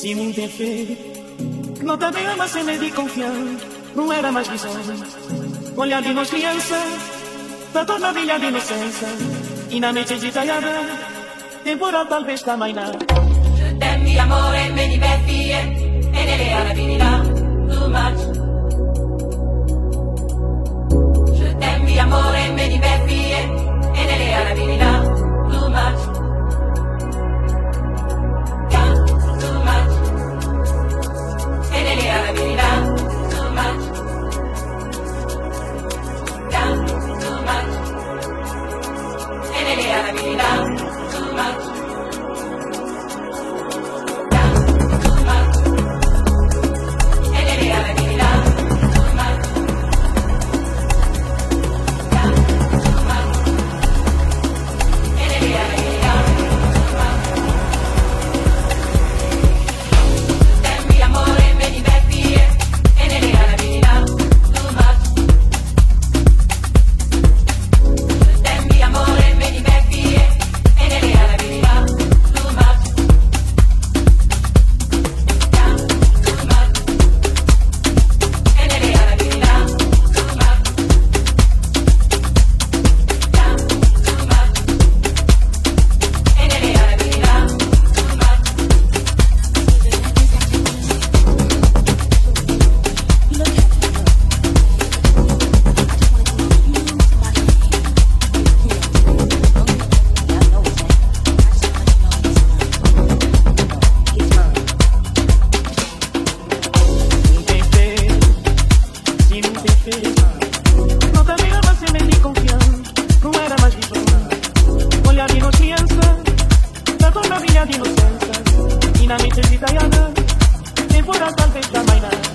Se me interfere, não também ama cena de confiar, não era mais visão. Olhar de nós criança, da tua maravilha de inocência, e na mente agitada, temporal talvez também não. T'aime, amore, me diverti, e nelle alla finirà, too much. Amore, me diverti, e nelle alla finirà, too much. E nelle temporal talvez também não. Too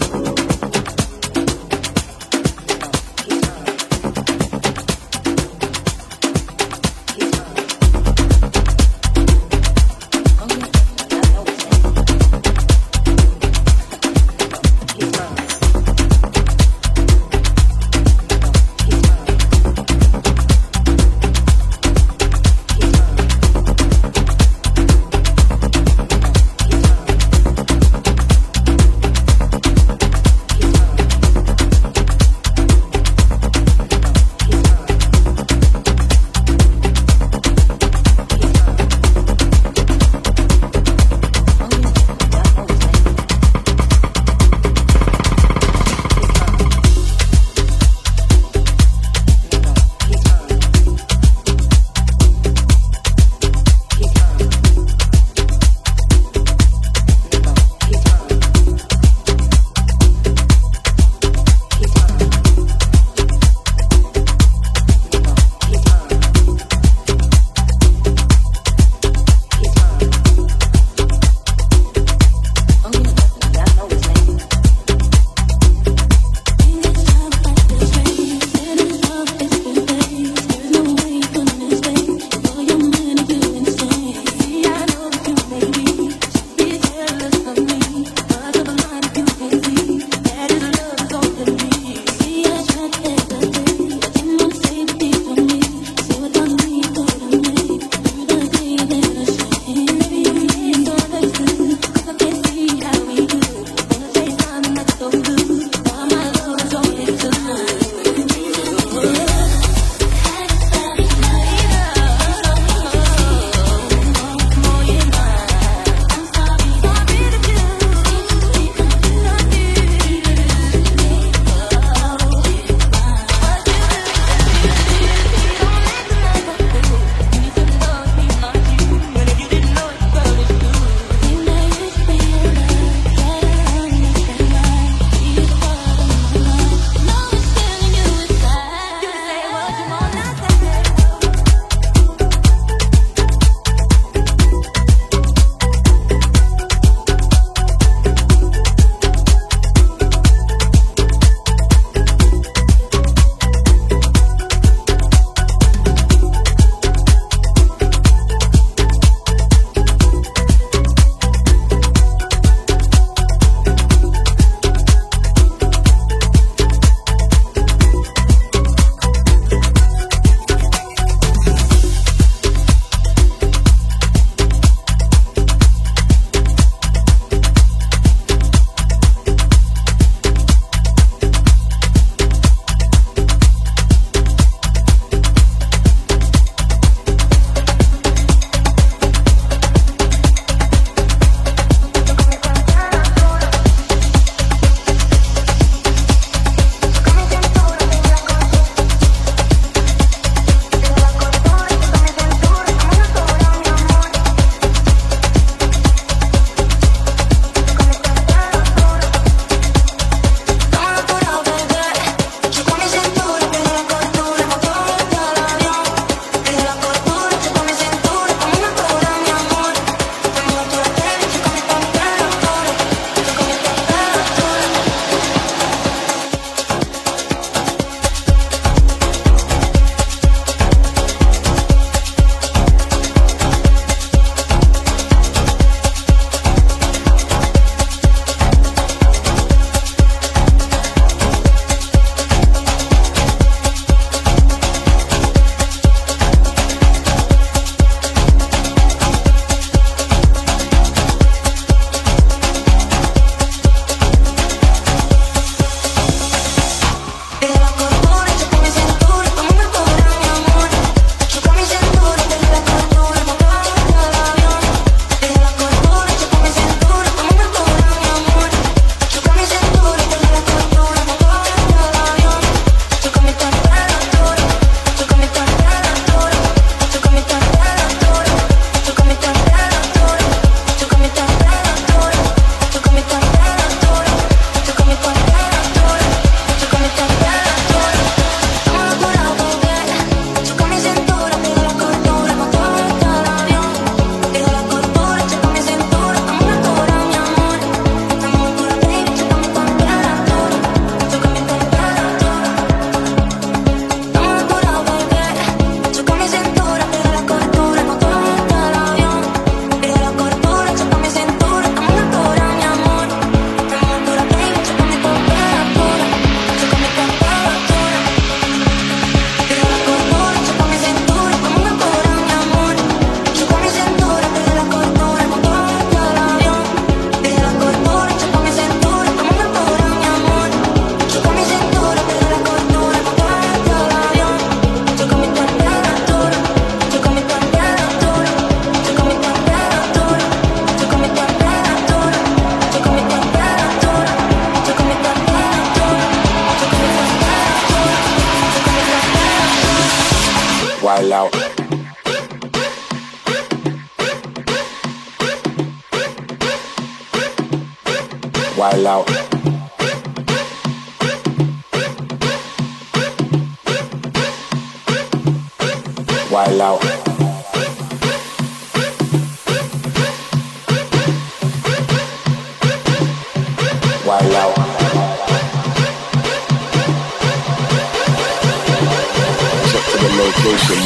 While out.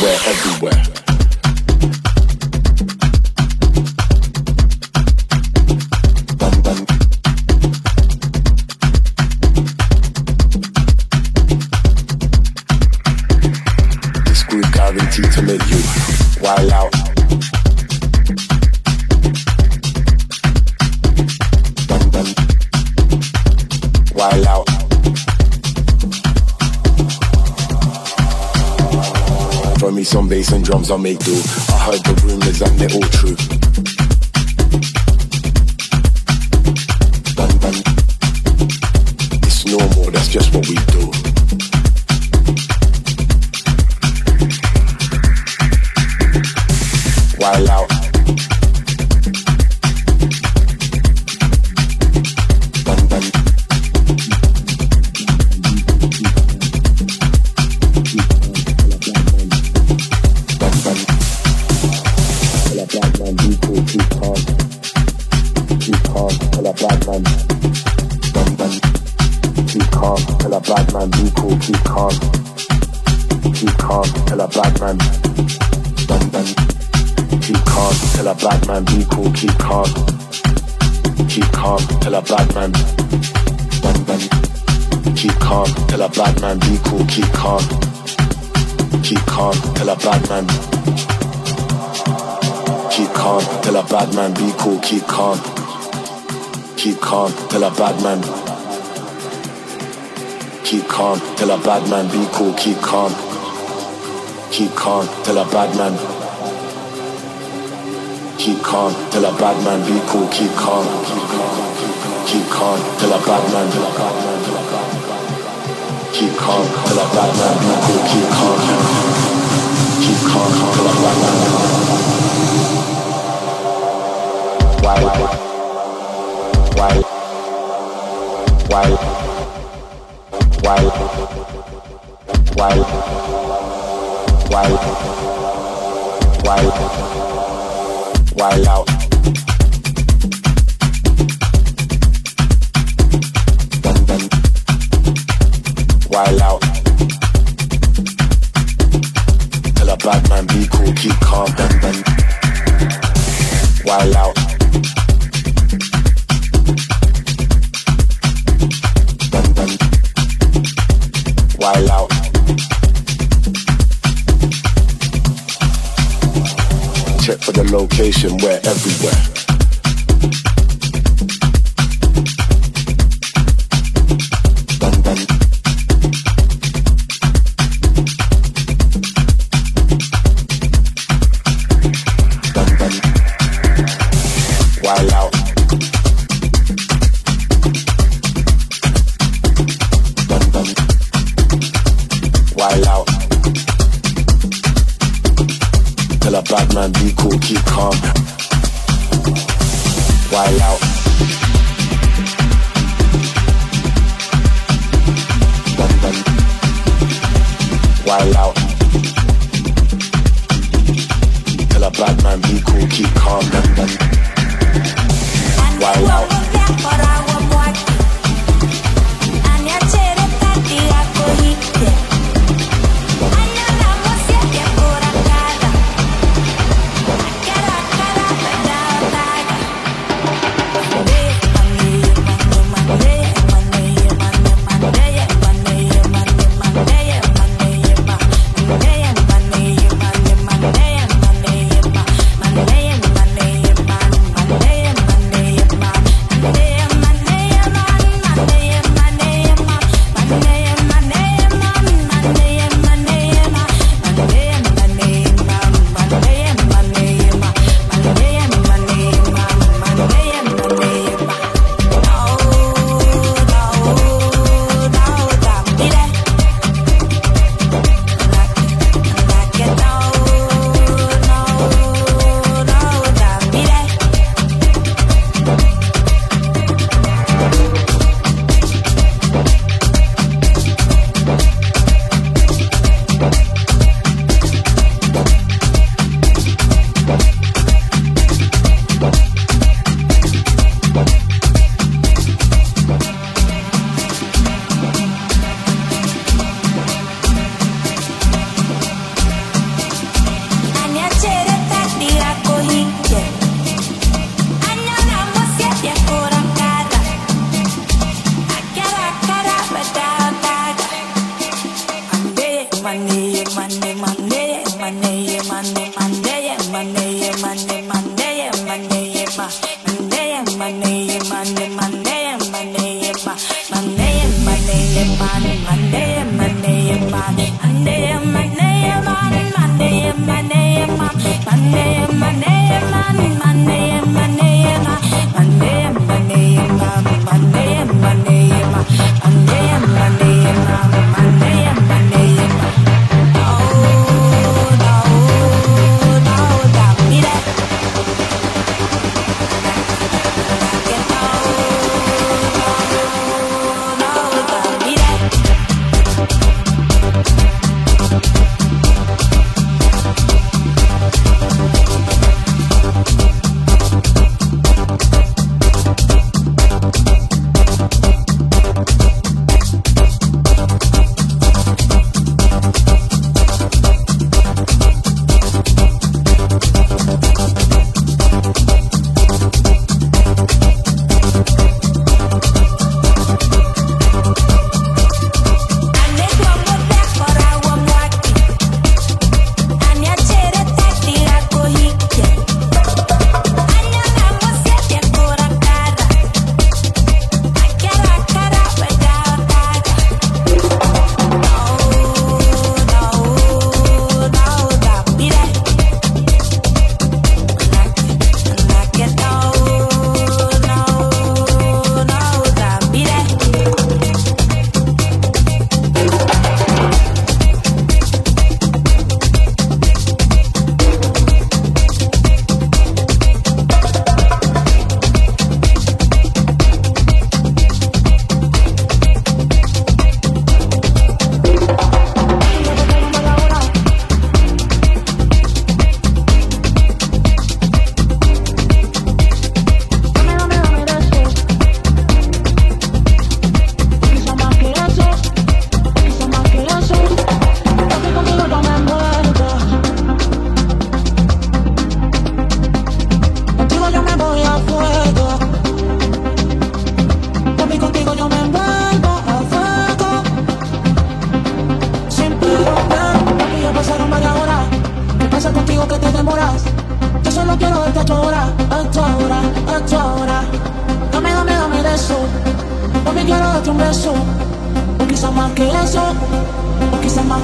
We're everywhere. I'll make do. Tell a bad man. Keep calm, tell a bad man, be cool, keep calm. Keep calm, tell a bad man. Keep calm, tell a bad man, be cool, keep calm. Keep calm, tell a bad man. Keep calm, tell a bad man, be cool, keep calm. Keep calm, tell a bad man. Why? Why? Why? Why? Why? Why? Why? Why out? Dun dun. While out. Tell a bad man be cool, keep calm, dun dun. While out. Location, we're everywhere.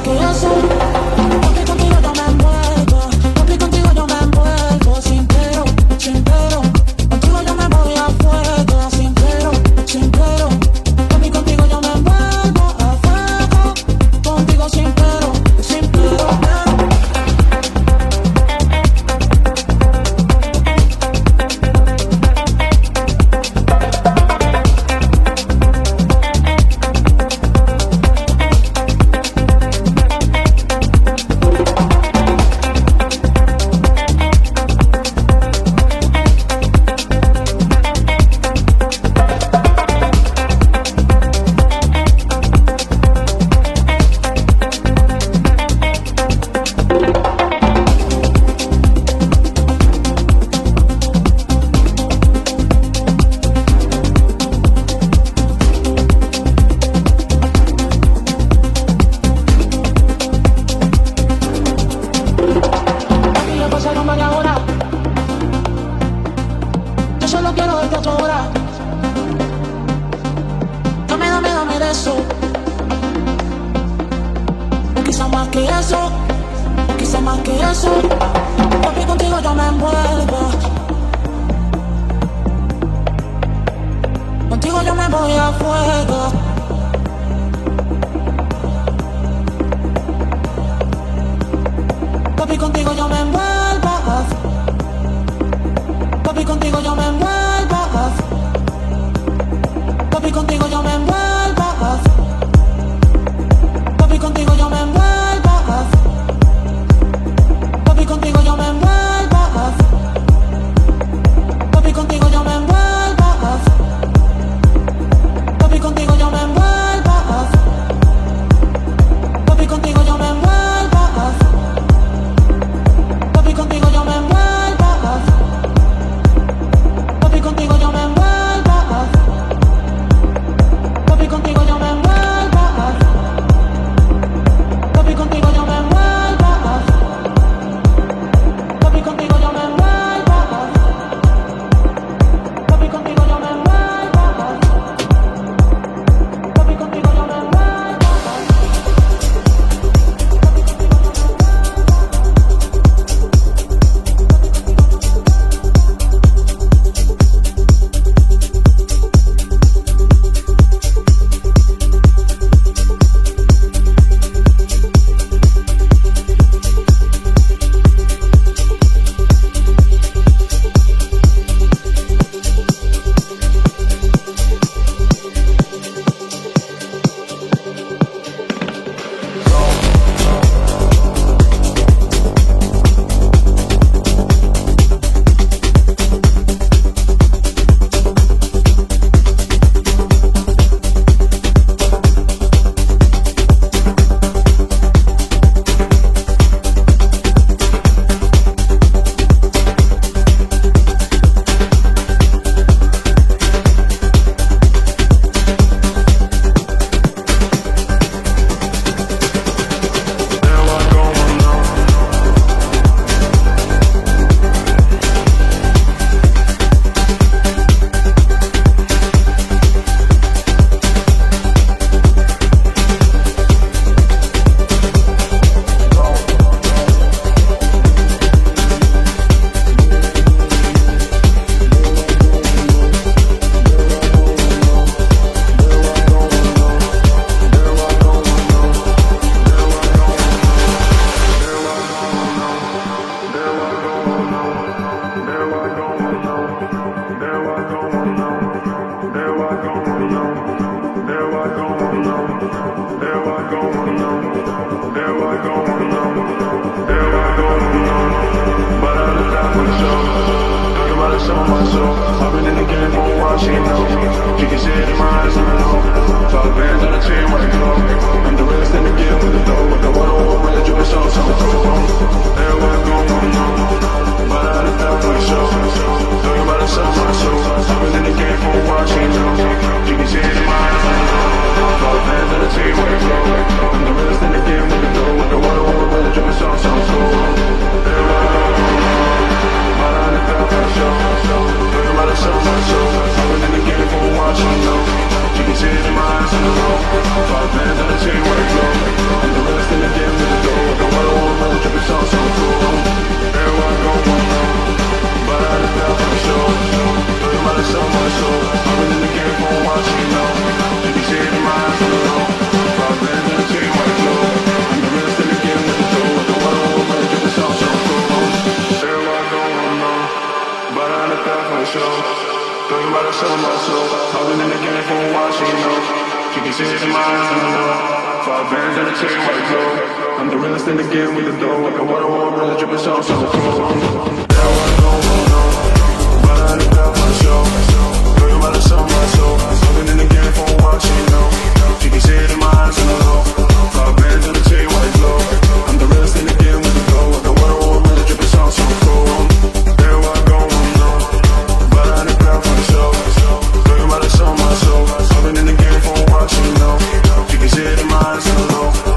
que yo soy. I go, there I go, but I love that one gotta show myself. I've been in the game for a while, she knows. She can see it in my eyes, I know. Five bands on the team where you? I'm the realest in the game with the dough. With the one-on-one, really doing so, so cool. Everywhere I go, I'm known. But I had a thought for the show. Talking about myself, my soul. I've been in the game for a while, she knows. She can see it in my eyes, I know. Five bands on the team where you? I'm the realest in the game with the dough. With the one-on-one, really doing so, so cool. Everywhere I go, I'm known. But I had a thought for the show body so macho in the game for watching you. know You can see it in my eyes in the road Five bands on the chain where it go And the rest in the game in the door The one on one road dripping sauce so cool Everyone I go, one road But I just fell for the show so I've been in the game for watching you know You can see it in my eyes in the road Five bands on the chain where it go show. Girl, you about to show my soul. been in the game for a while, she know. You can see it in my eyes, you know. Five bands and a chain, white glow. I'm the realest in the game with the dough. Like a water wall, brother, dripping so, so cold. Now I know, I know. But I need that one show. Girl, you about to show my soul. Holding in the game for a while, she know. Keep me serious in my eyes, you know. Five bands and a chain, white glow. I'm the realest in the game with the dough. Like a water wall, brother, dripping so, so cold. I've been in the game for a while, you know. You can see it in my eyes, hello.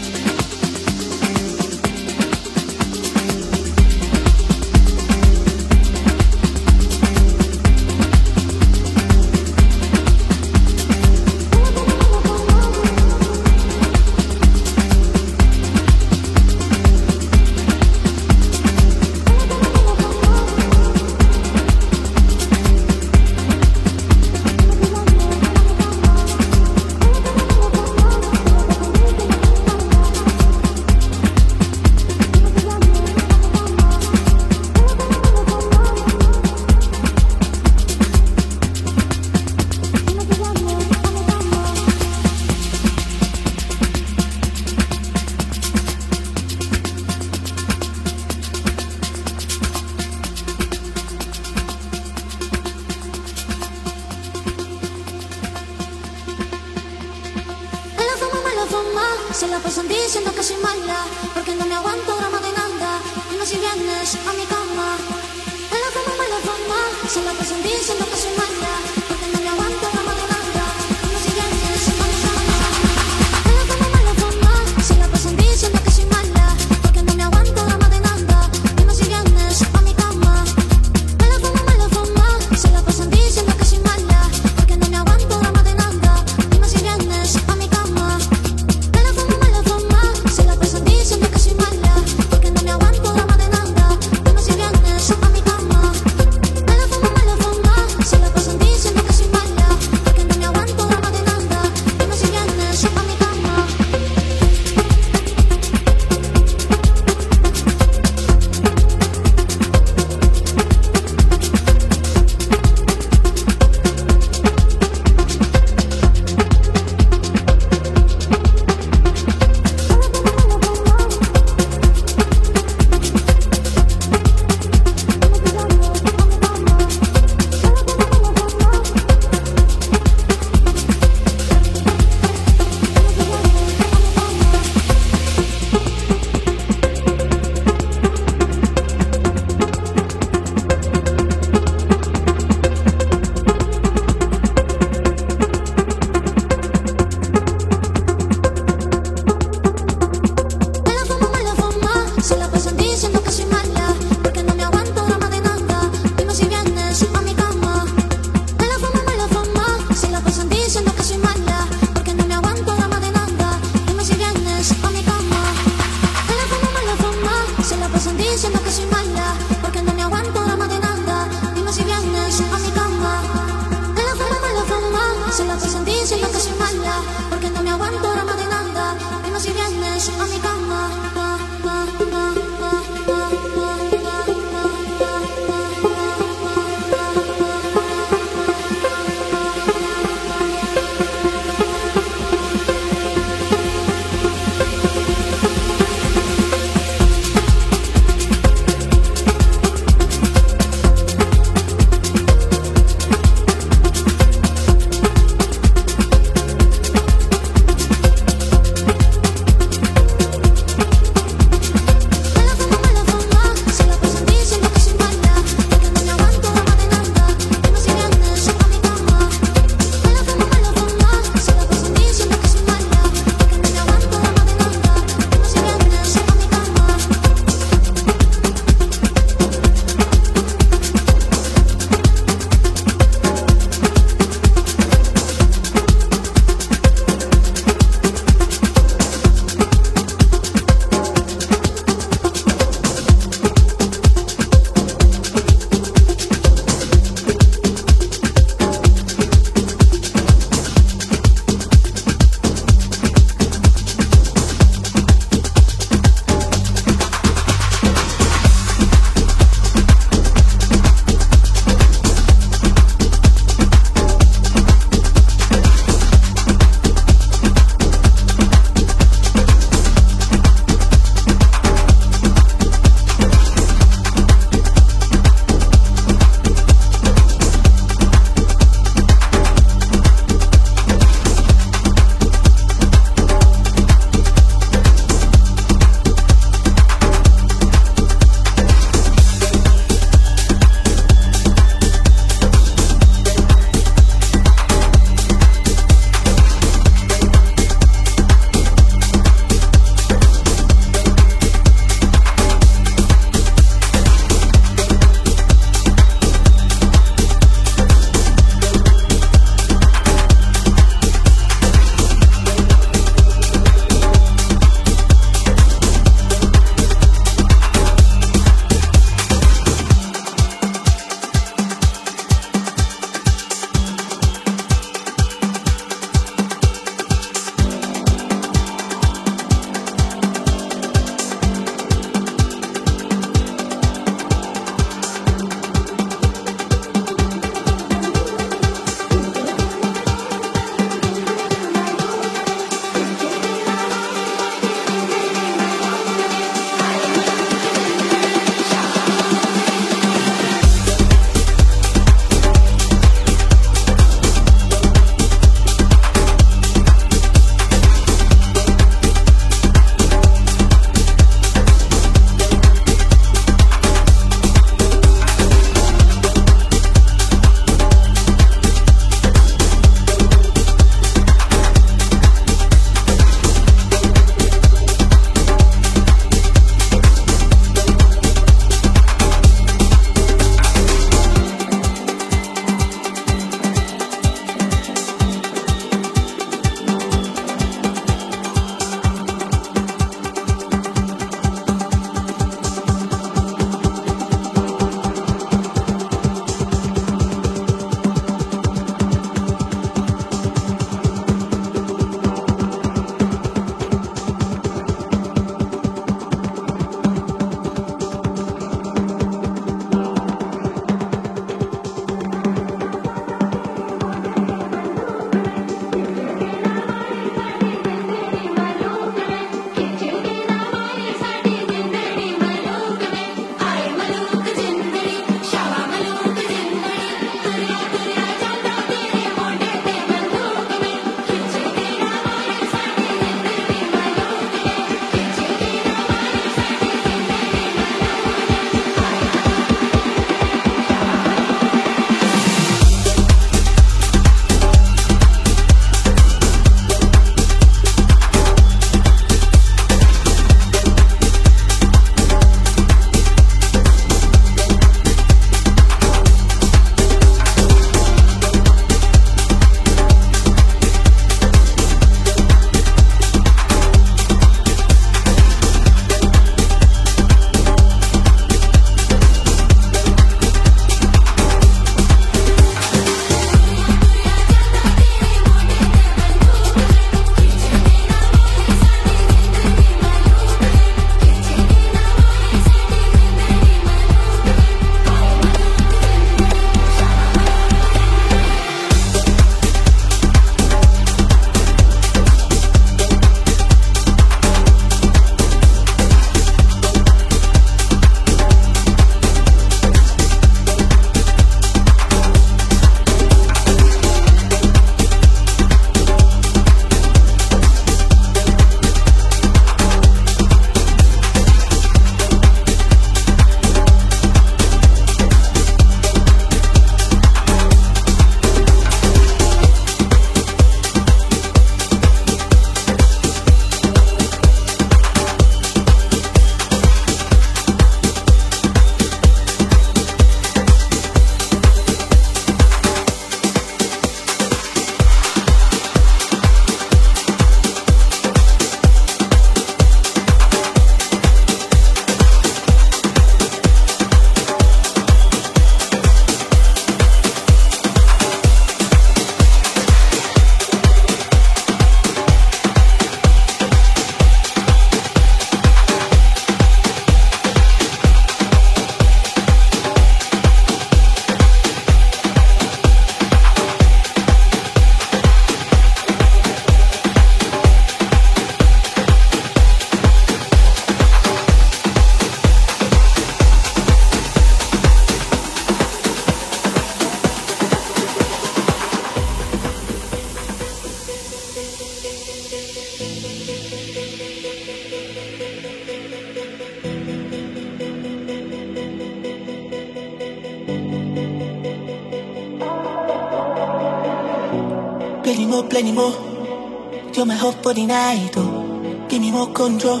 For the night, oh. Give me more control.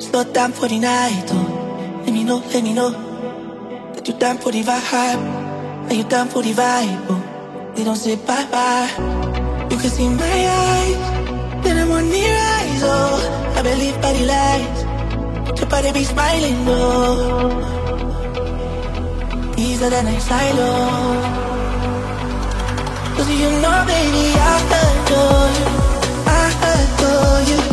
Slow down for the night, oh. Let me know, let me know that you down for the vibe. Are you down for the vibe, oh? They don't say bye bye. You can see my eyes, then I'm on the rise, oh. I believe by the lights. Your body be smiling, oh. Easier than a silo. Cause you know, baby, I adore you. Adore you.